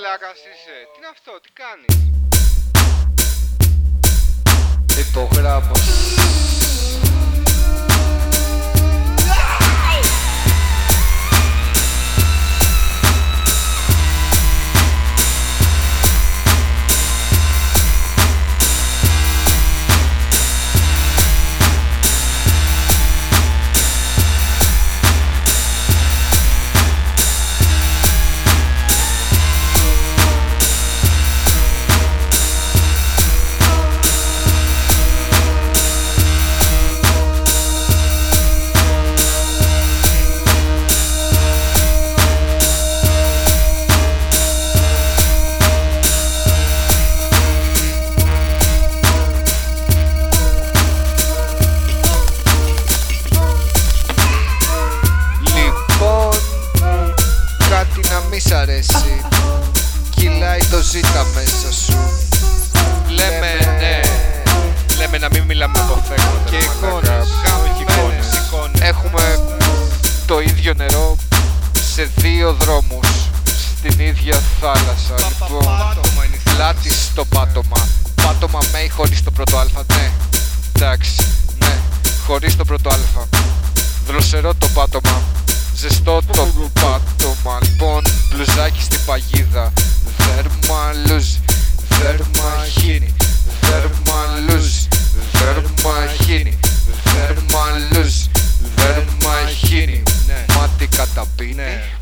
μαλάκας είσαι. Τι είναι αυτό, τι κάνεις; Υπογράφω μη σ' αρέσει Κυλάει το ζήτα μέσα σου Λέμε ναι. Λέμε να μην μιλάμε από φέγγοντα. Και μαλάκα. εικόνες. Όχι εικόνες, εικόνες. Έχουμε το ίδιο νερό σε δύο δρόμους Στην ίδια θάλασσα Λοιπόν, Πάτωμα είναι η θάλασσα. πλάτη στο πάτωμα Πάτωμα με ή χωρίς το πρώτο αλφα Ναι, εντάξει, ναι, χωρίς το πρώτο αλφα Δροσερό το πάτωμα Ζεστό το πάτωμα Λοιπόν, μπλουζάκι στην παγίδα Δέρμα λουζ, δέρμα χίνι Δέρμα λουζ, δέρμα χίνι Δέρμα λουζ, δέρμα χίνι Ναι. Μάτι καταπίνει Ναι.